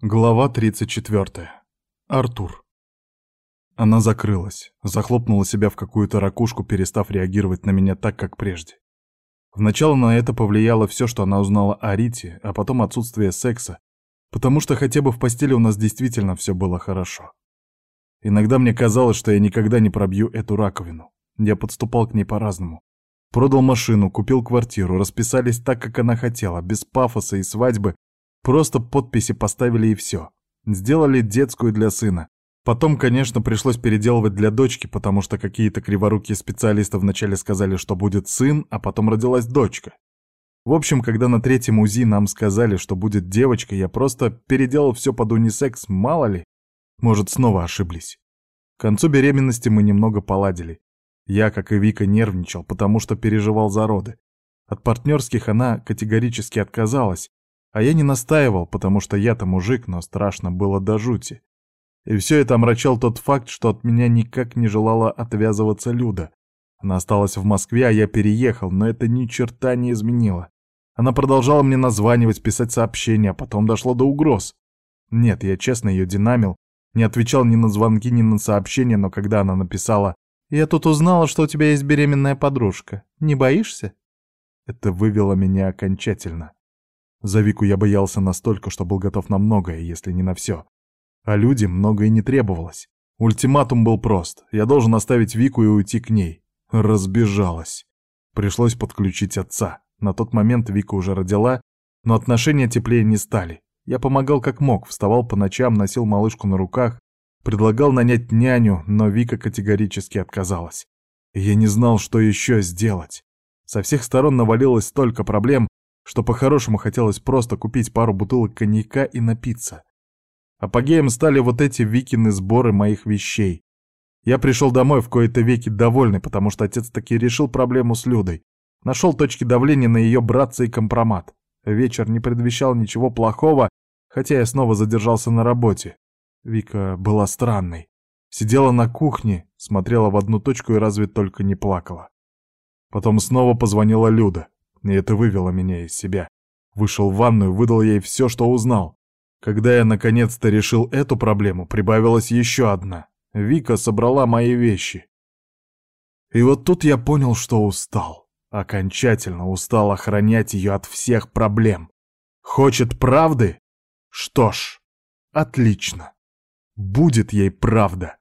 Глава 34. Артур. Она закрылась, захлопнула себя в какую-то ракушку, перестав реагировать на меня так, как прежде. Вначале на это повлияло все, что она узнала о Рите, а потом отсутствие секса, потому что хотя бы в постели у нас действительно все было хорошо. Иногда мне казалось, что я никогда не пробью эту раковину. Я подступал к ней по-разному. Продал машину, купил квартиру, расписались так, как она хотела, без пафоса и свадьбы, Просто подписи поставили и все. Сделали детскую для сына. Потом, конечно, пришлось переделывать для дочки, потому что какие-то криворукие специалисты вначале сказали, что будет сын, а потом родилась дочка. В общем, когда на третьем УЗИ нам сказали, что будет девочка, я просто переделал все под унисекс, мало ли. Может, снова ошиблись. К концу беременности мы немного поладили. Я, как и Вика, нервничал, потому что переживал за роды. От партнерских она категорически отказалась, а я не настаивал, потому что я-то мужик, но страшно было до жути. И все это омрачал тот факт, что от меня никак не желала отвязываться Люда. Она осталась в Москве, а я переехал, но это ни черта не изменило. Она продолжала мне названивать, писать сообщения, а потом дошло до угроз. Нет, я честно ее динамил, не отвечал ни на звонки, ни на сообщения, но когда она написала «Я тут узнала, что у тебя есть беременная подружка. Не боишься?» Это вывело меня окончательно. За Вику я боялся настолько, что был готов на многое, если не на все. А людям многое не требовалось. Ультиматум был прост. Я должен оставить Вику и уйти к ней. Разбежалась. Пришлось подключить отца. На тот момент Вика уже родила, но отношения теплее не стали. Я помогал как мог, вставал по ночам, носил малышку на руках, предлагал нанять няню, но Вика категорически отказалась. Я не знал, что еще сделать. Со всех сторон навалилось столько проблем, что по-хорошему хотелось просто купить пару бутылок коньяка и напиться. Апогеем стали вот эти Викины сборы моих вещей. Я пришел домой в кои-то веки довольный, потому что отец таки решил проблему с Людой. Нашел точки давления на ее братца и компромат. Вечер не предвещал ничего плохого, хотя я снова задержался на работе. Вика была странной. Сидела на кухне, смотрела в одну точку и разве только не плакала. Потом снова позвонила Люда и это вывело меня из себя. Вышел в ванную, выдал ей все, что узнал. Когда я наконец-то решил эту проблему, прибавилась еще одна. Вика собрала мои вещи. И вот тут я понял, что устал. Окончательно устал охранять ее от всех проблем. Хочет правды? Что ж, отлично. Будет ей правда.